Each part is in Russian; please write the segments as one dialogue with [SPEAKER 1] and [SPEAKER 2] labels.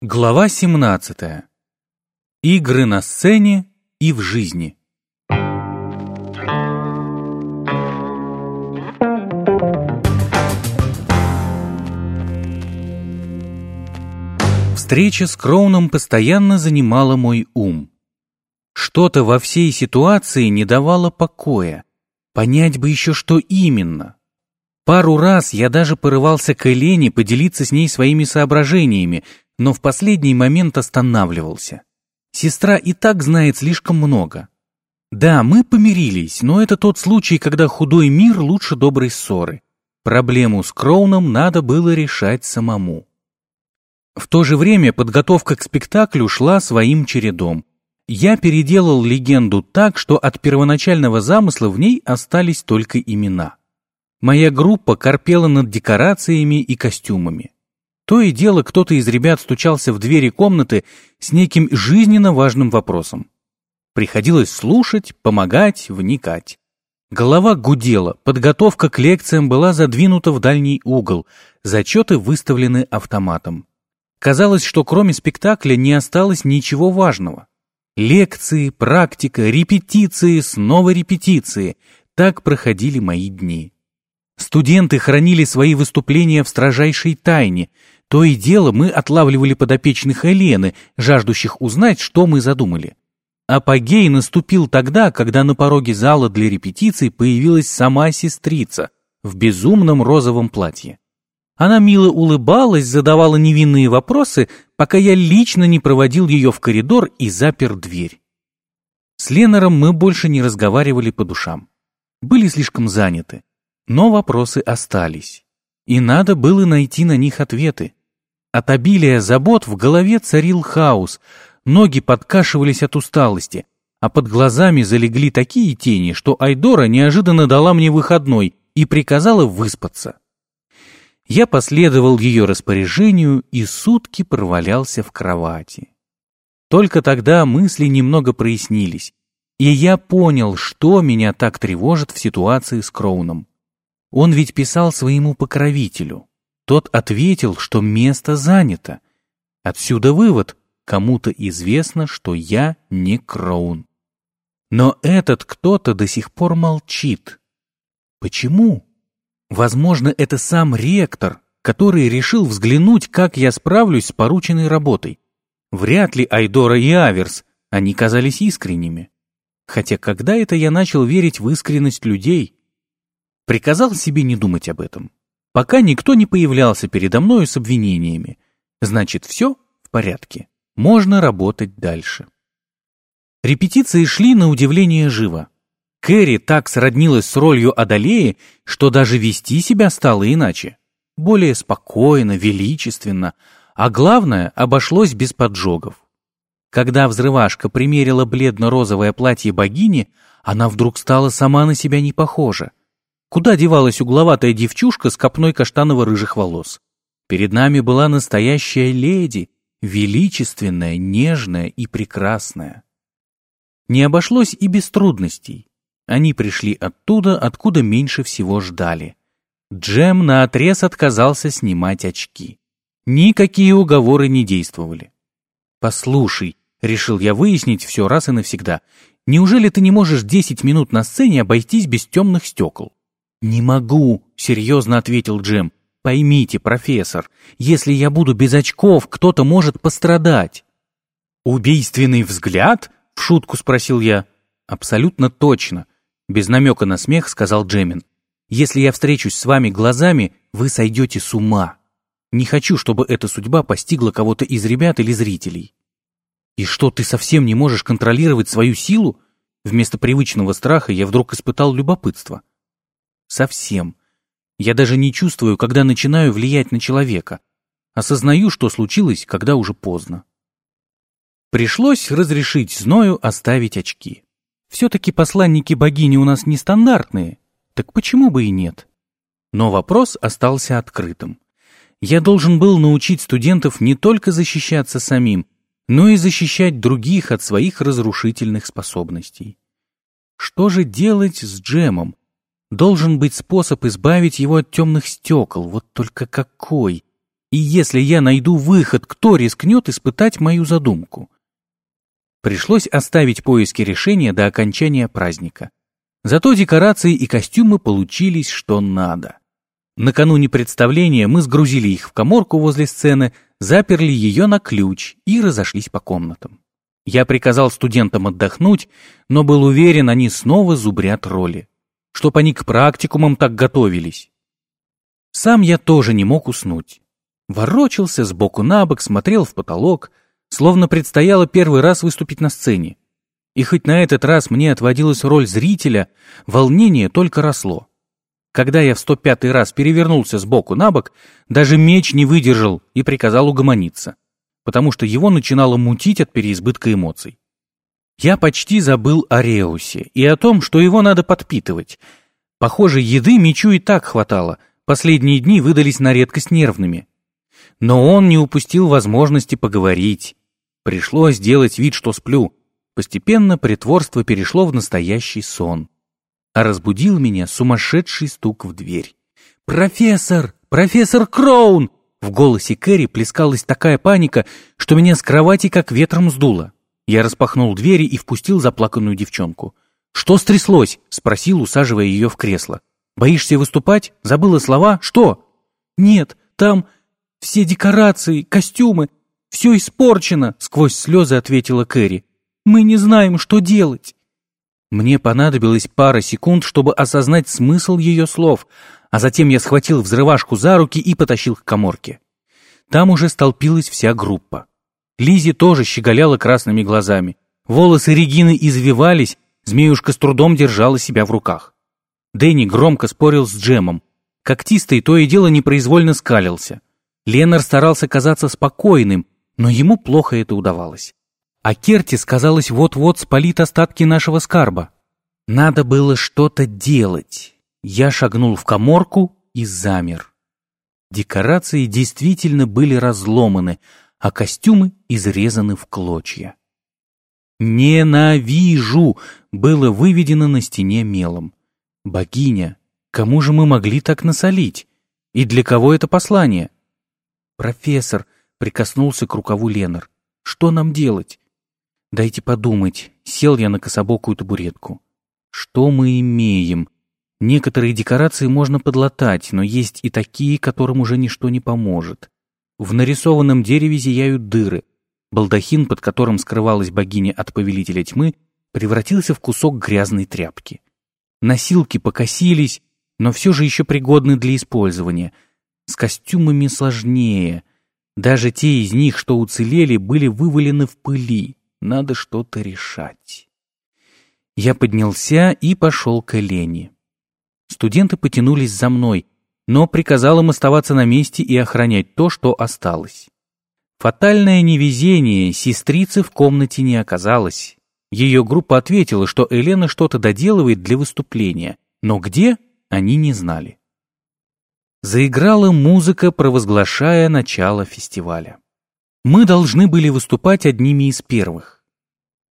[SPEAKER 1] Глава 17. Игры на сцене и в жизни. Встреча с Кроуном постоянно занимала мой ум. Что-то во всей ситуации не давало покоя. Понять бы еще, что именно. Пару раз я даже порывался к Элене поделиться с ней своими соображениями, но в последний момент останавливался. Сестра и так знает слишком много. Да, мы помирились, но это тот случай, когда худой мир лучше доброй ссоры. Проблему с Кроуном надо было решать самому. В то же время подготовка к спектаклю шла своим чередом. Я переделал легенду так, что от первоначального замысла в ней остались только имена. Моя группа корпела над декорациями и костюмами. То и дело кто-то из ребят стучался в двери комнаты с неким жизненно важным вопросом. Приходилось слушать, помогать, вникать. Голова гудела, подготовка к лекциям была задвинута в дальний угол, зачеты выставлены автоматом. Казалось, что кроме спектакля не осталось ничего важного. Лекции, практика, репетиции, снова репетиции. Так проходили мои дни. Студенты хранили свои выступления в строжайшей тайне, то и дело мы отлавливали подопечных Елены, жаждущих узнать, что мы задумали. Апогей наступил тогда, когда на пороге зала для репетиций появилась сама сестрица в безумном розовом платье. Она мило улыбалась, задавала невинные вопросы, пока я лично не проводил ее в коридор и запер дверь. С Ленором мы больше не разговаривали по душам. Были слишком заняты. Но вопросы остались. И надо было найти на них ответы. От обилия забот в голове царил хаос, ноги подкашивались от усталости, а под глазами залегли такие тени, что Айдора неожиданно дала мне выходной и приказала выспаться. Я последовал ее распоряжению и сутки провалялся в кровати. Только тогда мысли немного прояснились, и я понял, что меня так тревожит в ситуации с Кроуном. Он ведь писал своему покровителю. Тот ответил, что место занято. Отсюда вывод, кому-то известно, что я не Кроун. Но этот кто-то до сих пор молчит. Почему? Возможно, это сам ректор, который решил взглянуть, как я справлюсь с порученной работой. Вряд ли Айдора и Аверс, они казались искренними. Хотя когда это я начал верить в искренность людей? Приказал себе не думать об этом пока никто не появлялся передо мною с обвинениями. Значит, все в порядке. Можно работать дальше. Репетиции шли на удивление живо. Кэрри так сроднилась с ролью Адалеи, что даже вести себя стало иначе. Более спокойно, величественно, а главное, обошлось без поджогов. Когда взрывашка примерила бледно-розовое платье богини, она вдруг стала сама на себя не похожа. Куда девалась угловатая девчушка с копной каштаново-рыжих волос? Перед нами была настоящая леди, величественная, нежная и прекрасная. Не обошлось и без трудностей. Они пришли оттуда, откуда меньше всего ждали. Джем наотрез отказался снимать очки. Никакие уговоры не действовали. «Послушай», — решил я выяснить все раз и навсегда, «неужели ты не можешь десять минут на сцене обойтись без темных стекол?» «Не могу», — серьезно ответил Джим. «Поймите, профессор, если я буду без очков, кто-то может пострадать». «Убийственный взгляд?» — в шутку спросил я. «Абсолютно точно», — без намека на смех сказал Джемин. «Если я встречусь с вами глазами, вы сойдете с ума. Не хочу, чтобы эта судьба постигла кого-то из ребят или зрителей». «И что, ты совсем не можешь контролировать свою силу?» Вместо привычного страха я вдруг испытал любопытство. Совсем. Я даже не чувствую, когда начинаю влиять на человека. Осознаю, что случилось, когда уже поздно. Пришлось разрешить Зною оставить очки. Все-таки посланники богини у нас нестандартные, так почему бы и нет? Но вопрос остался открытым. Я должен был научить студентов не только защищаться самим, но и защищать других от своих разрушительных способностей. Что же делать с Джемом, Должен быть способ избавить его от темных стекол, вот только какой? И если я найду выход, кто рискнет испытать мою задумку? Пришлось оставить поиски решения до окончания праздника. Зато декорации и костюмы получились что надо. Накануне представления мы сгрузили их в коморку возле сцены, заперли ее на ключ и разошлись по комнатам. Я приказал студентам отдохнуть, но был уверен, они снова зубрят роли. Чтоб они к практикумам так готовились. Сам я тоже не мог уснуть. Ворочался сбоку на бок, смотрел в потолок, словно предстояло первый раз выступить на сцене. И хоть на этот раз мне отводилась роль зрителя, волнение только росло. Когда я в 105 раз перевернулся сбоку на бок, даже меч не выдержал и приказал угомониться потому что его начинало мутить от переизбытка эмоций. Я почти забыл о Реусе и о том, что его надо подпитывать. Похоже, еды мечу и так хватало, последние дни выдались на редкость нервными. Но он не упустил возможности поговорить. Пришлось делать вид, что сплю. Постепенно притворство перешло в настоящий сон. А разбудил меня сумасшедший стук в дверь. «Профессор! Профессор Кроун!» В голосе Кэрри плескалась такая паника, что меня с кровати как ветром сдуло. Я распахнул двери и впустил заплаканную девчонку. «Что стряслось?» — спросил, усаживая ее в кресло. «Боишься выступать? Забыла слова? Что?» «Нет, там все декорации, костюмы, все испорчено», — сквозь слезы ответила Кэрри. «Мы не знаем, что делать». Мне понадобилось пара секунд, чтобы осознать смысл ее слов — а затем я схватил взрывашку за руки и потащил к коморке. Там уже столпилась вся группа. Лизи тоже щеголяла красными глазами. Волосы Регины извивались, змеюшка с трудом держала себя в руках. Дэнни громко спорил с Джемом. Когтистый то и дело непроизвольно скалился. Ленар старался казаться спокойным, но ему плохо это удавалось. А Кертис, казалось, вот-вот спалит остатки нашего скарба. Надо было что-то делать. Я шагнул в коморку и замер. Декорации действительно были разломаны, а костюмы изрезаны в клочья. «Ненавижу!» было выведено на стене мелом. «Богиня, кому же мы могли так насолить? И для кого это послание?» «Профессор», — прикоснулся к рукаву Ленар, — «что нам делать?» «Дайте подумать», — сел я на кособокую табуретку. «Что мы имеем?» Некоторые декорации можно подлатать, но есть и такие, которым уже ничто не поможет. В нарисованном дереве зияют дыры. Балдахин, под которым скрывалась богиня от повелителя тьмы, превратился в кусок грязной тряпки. Носилки покосились, но все же еще пригодны для использования. С костюмами сложнее. Даже те из них, что уцелели, были вывалены в пыли. Надо что-то решать. Я поднялся и пошел к Элене. Студенты потянулись за мной, но приказал им оставаться на месте и охранять то, что осталось. Фатальное невезение, сестрицы в комнате не оказалось. Ее группа ответила, что Елена что-то доделывает для выступления, но где, они не знали. Заиграла музыка, провозглашая начало фестиваля. Мы должны были выступать одними из первых.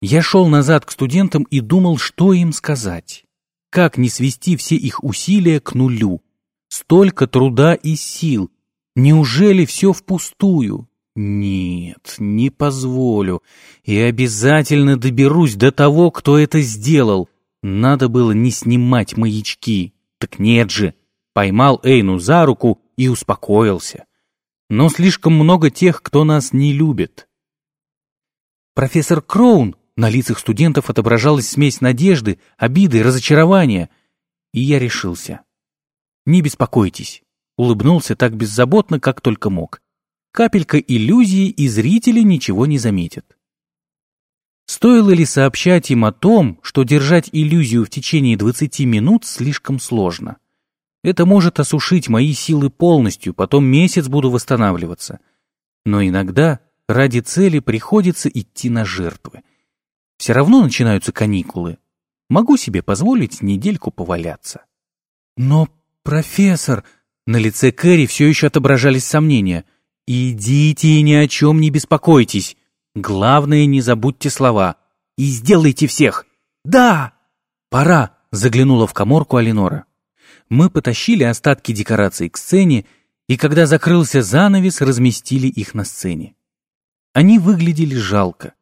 [SPEAKER 1] Я шел назад к студентам и думал, что им сказать. Как не свести все их усилия к нулю? Столько труда и сил. Неужели все впустую? Нет, не позволю. И обязательно доберусь до того, кто это сделал. Надо было не снимать маячки. Так нет же. Поймал Эйну за руку и успокоился. Но слишком много тех, кто нас не любит. Профессор Кроун на лицах студентов отображалась смесь надежды, обиды, разочарования. И я решился. «Не беспокойтесь», — улыбнулся так беззаботно, как только мог. Капелька иллюзии, и зрители ничего не заметят. Стоило ли сообщать им о том, что держать иллюзию в течение 20 минут слишком сложно? Это может осушить мои силы полностью, потом месяц буду восстанавливаться. Но иногда ради цели приходится идти на жертвы. Все равно начинаются каникулы. Могу себе позволить недельку поваляться. Но, профессор, на лице Кэрри все еще отображались сомнения. Идите и ни о чем не беспокойтесь. Главное, не забудьте слова. И сделайте всех. Да! Пора, заглянула в коморку Алинора. Мы потащили остатки декораций к сцене, и когда закрылся занавес, разместили их на сцене. Они выглядели жалко,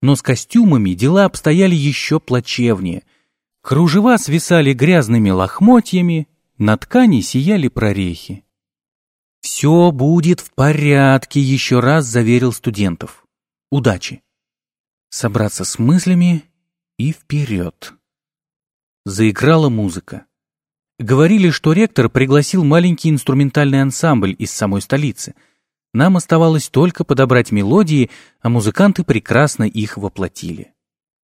[SPEAKER 1] но с костюмами дела обстояли еще плачевнее. Кружева свисали грязными лохмотьями, на ткани сияли прорехи. «Все будет в порядке», — еще раз заверил студентов. «Удачи!» Собраться с мыслями и вперед. Заиграла музыка. Говорили, что ректор пригласил маленький инструментальный ансамбль из самой столицы. Нам оставалось только подобрать мелодии, а музыканты прекрасно их воплотили.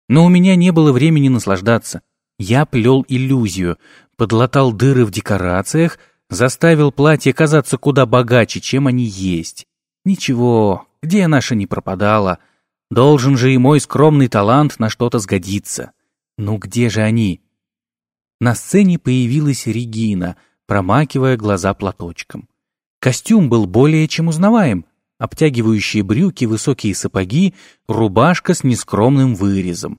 [SPEAKER 1] Но у меня не было времени наслаждаться. Я плел иллюзию, подлатал дыры в декорациях, заставил платье казаться куда богаче, чем они есть. Ничего, где наша не пропадала. Должен же и мой скромный талант на что-то сгодиться. Ну где же они? На сцене появилась Регина, промакивая глаза платочком. Костюм был более чем узнаваем. Обтягивающие брюки, высокие сапоги, рубашка с нескромным вырезом.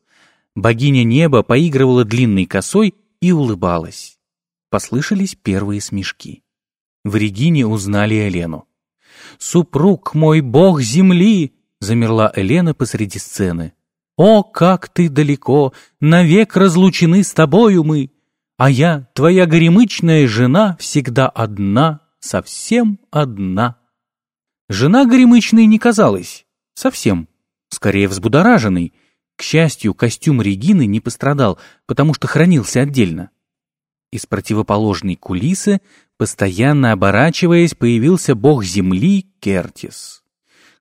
[SPEAKER 1] Богиня неба поигрывала длинной косой и улыбалась. Послышались первые смешки. В Регине узнали Елену. «Супруг мой, бог земли!» — замерла Елена посреди сцены. «О, как ты далеко! Навек разлучены с тобою мы! А я, твоя горемычная жена, всегда одна, совсем одна. Жена горемычной не казалась. Совсем. Скорее взбудораженной. К счастью, костюм Регины не пострадал, потому что хранился отдельно. Из противоположной кулисы, постоянно оборачиваясь, появился бог земли Кертис.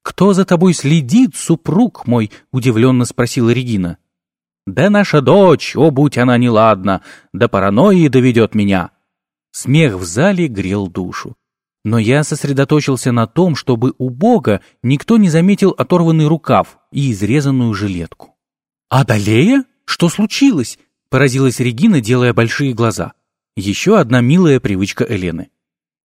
[SPEAKER 1] «Кто за тобой следит, супруг мой?» — удивленно спросила Регина. Да наша дочь, о, будь она неладна, до паранойи доведет меня. Смех в зале грел душу. Но я сосредоточился на том, чтобы у Бога никто не заметил оторванный рукав и изрезанную жилетку. «Адалея? Что случилось?» — поразилась Регина, делая большие глаза. Еще одна милая привычка Элены.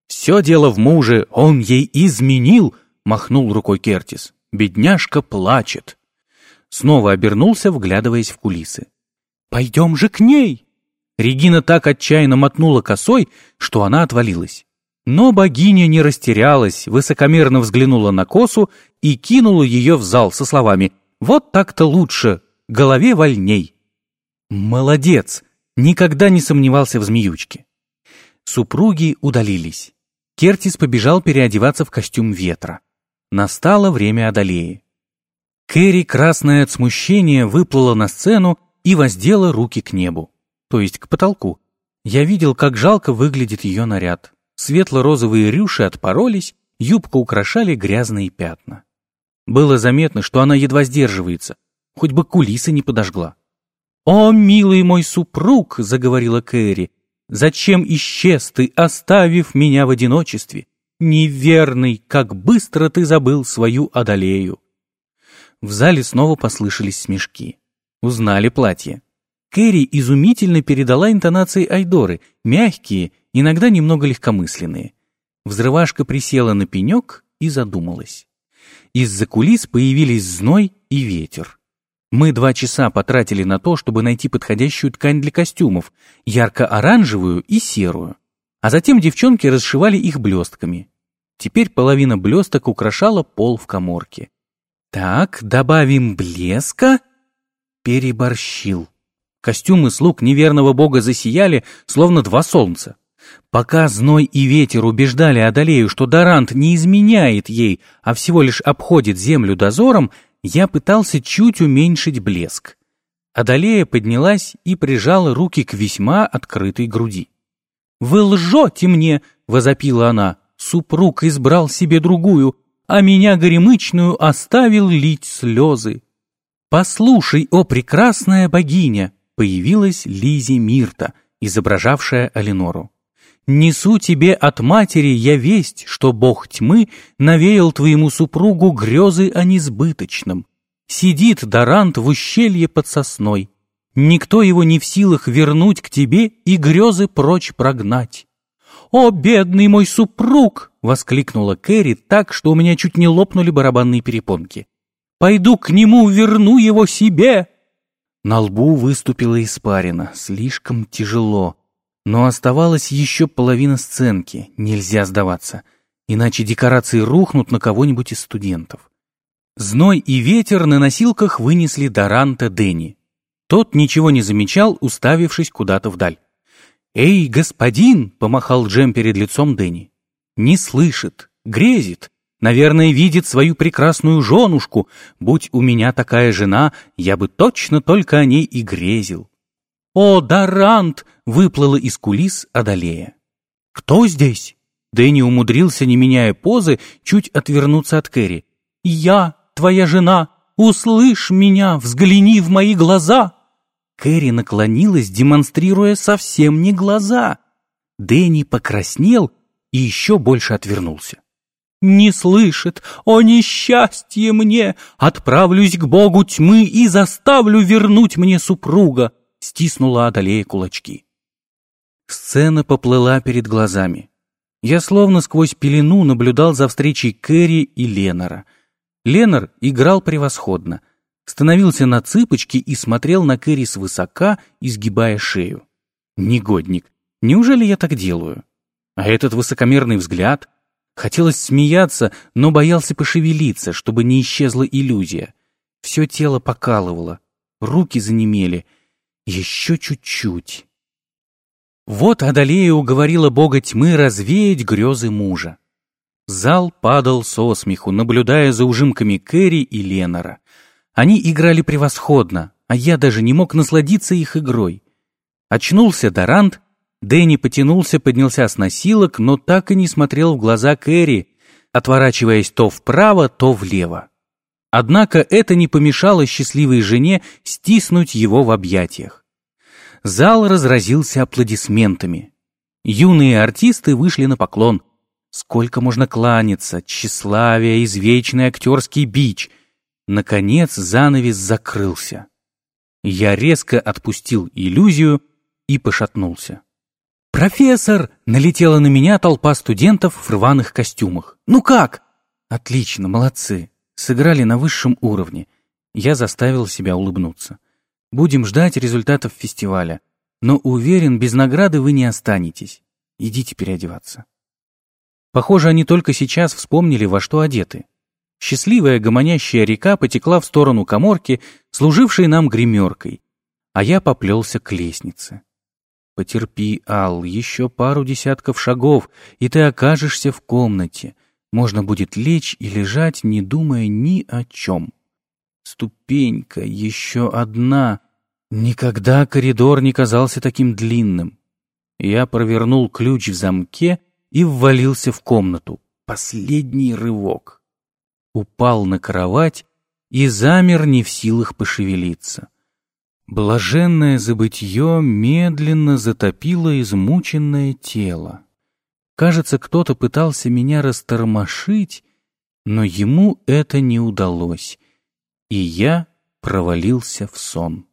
[SPEAKER 1] «Все дело в муже, он ей изменил!» — махнул рукой Кертис. «Бедняжка плачет!» Снова обернулся, вглядываясь в кулисы. «Пойдем же к ней!» Регина так отчаянно мотнула косой, что она отвалилась. Но богиня не растерялась, высокомерно взглянула на косу и кинула ее в зал со словами «Вот так-то лучше, голове вольней». «Молодец!» Никогда не сомневался в змеючке. Супруги удалились. Кертис побежал переодеваться в костюм ветра. Настало время Адалеи. Кэрри, красная от смущения, выплыла на сцену и воздела руки к небу, то есть к потолку. Я видел, как жалко выглядит ее наряд. Светло-розовые рюши отпоролись, юбку украшали грязные пятна. Было заметно, что она едва сдерживается, хоть бы кулисы не подожгла. «О, милый мой супруг!» — заговорила Кэрри. «Зачем исчез ты, оставив меня в одиночестве? Неверный, как быстро ты забыл свою Адалею!» В зале снова послышались смешки. Узнали платье. Кэрри изумительно передала интонации Айдоры, мягкие, иногда немного легкомысленные. Взрывашка присела на пенек и задумалась. Из-за кулис появились зной и ветер. Мы два часа потратили на то, чтобы найти подходящую ткань для костюмов, ярко-оранжевую и серую. А затем девчонки расшивали их блестками. Теперь половина блесток украшала пол в коморке. Так, добавим блеска. Переборщил. Костюмы слуг неверного бога засияли, словно два солнца. Пока зной и ветер убеждали Адалею, что Дорант не изменяет ей, а всего лишь обходит землю дозором, я пытался чуть уменьшить блеск. Адалея поднялась и прижала руки к весьма открытой груди. «Вы лжете мне!» — возопила она. «Супруг избрал себе другую, а меня горемычную оставил лить слезы. «Послушай, о прекрасная богиня!» появилась Лизи Мирта, изображавшая Алинору. «Несу тебе от матери я весть, что бог тьмы навеял твоему супругу грезы о несбыточном. Сидит Дорант в ущелье под сосной. Никто его не в силах вернуть к тебе и грезы прочь прогнать. «О, бедный мой супруг!» — воскликнула Кэрри так, что у меня чуть не лопнули барабанные перепонки. «Пойду к нему, верну его себе!» На лбу выступила испарина, слишком тяжело. Но оставалась еще половина сценки, нельзя сдаваться. иначе декорации рухнут на кого-нибудь из студентов. Зной и ветер на носилках вынесли Доранта Дэнни. Тот ничего не замечал, уставившись куда-то вдаль. «Эй, господин!» — помахал Джем перед лицом Дэнни. «Не слышит, грезит, наверное, видит свою прекрасную женушку. Будь у меня такая жена, я бы точно только о ней и грезил». «О, Дорант!» — выплыла из кулис Адалея. «Кто здесь?» Дэнни умудрился, не меняя позы, чуть отвернуться от Кэрри. «Я, твоя жена, услышь меня, взгляни в мои глаза!» Кэрри наклонилась, демонстрируя совсем не глаза. Дэнни покраснел и еще больше отвернулся. «Не слышит! О, несчастье мне! Отправлюсь к богу тьмы и заставлю вернуть мне супруга!» Стиснула Адалея кулачки. Сцена поплыла перед глазами. Я словно сквозь пелену наблюдал за встречей Кэрри и Ленора. Ленор играл превосходно — становился на цыпочки и смотрел на Кэрри свысока, изгибая шею. Негодник, неужели я так делаю? А этот высокомерный взгляд? Хотелось смеяться, но боялся пошевелиться, чтобы не исчезла иллюзия. Все тело покалывало, руки занемели. Еще чуть-чуть. Вот Адалея уговорила бога тьмы развеять грезы мужа. Зал падал со смеху, наблюдая за ужимками Кэрри и Ленора. Они играли превосходно, а я даже не мог насладиться их игрой. Очнулся Дорант, Дэнни потянулся, поднялся с носилок, но так и не смотрел в глаза Кэрри, отворачиваясь то вправо, то влево. Однако это не помешало счастливой жене стиснуть его в объятиях. Зал разразился аплодисментами. Юные артисты вышли на поклон. Сколько можно кланяться, тщеславие, извечный актерский бич — Наконец занавес закрылся. Я резко отпустил иллюзию и пошатнулся. «Профессор!» — налетела на меня толпа студентов в рваных костюмах. «Ну как?» «Отлично, молодцы. Сыграли на высшем уровне». Я заставил себя улыбнуться. «Будем ждать результатов фестиваля. Но уверен, без награды вы не останетесь. Идите переодеваться». Похоже, они только сейчас вспомнили, во что одеты. Счастливая гомонящая река потекла в сторону коморки, служившей нам гримеркой, а я поплелся к лестнице. Потерпи, Ал, еще пару десятков шагов, и ты окажешься в комнате. Можно будет лечь и лежать, не думая ни о чем. Ступенька, еще одна. Никогда коридор не казался таким длинным. Я провернул ключ в замке и ввалился в комнату. Последний рывок упал на кровать и замер не в силах пошевелиться. Блаженное забытье медленно затопило измученное тело. Кажется, кто-то пытался меня растормошить, но ему это не удалось, и я провалился в сон.